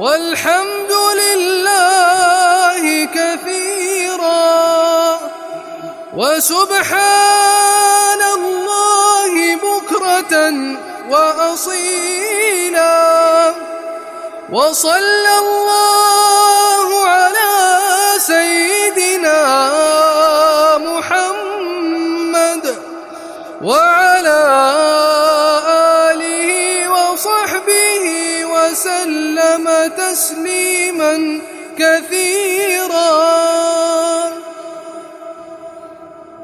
والحمد لله كثيرا. وسبحان الله بكرة وأصيلا. وصلى الله على سيدنا محمد وعلى آله وسلم تسليما كثيرا.